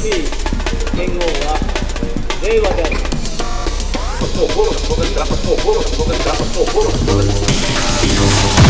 Sim, Senhor, veio a Deus. Socorro, socorro, socorro, socorro, socorro, socorro.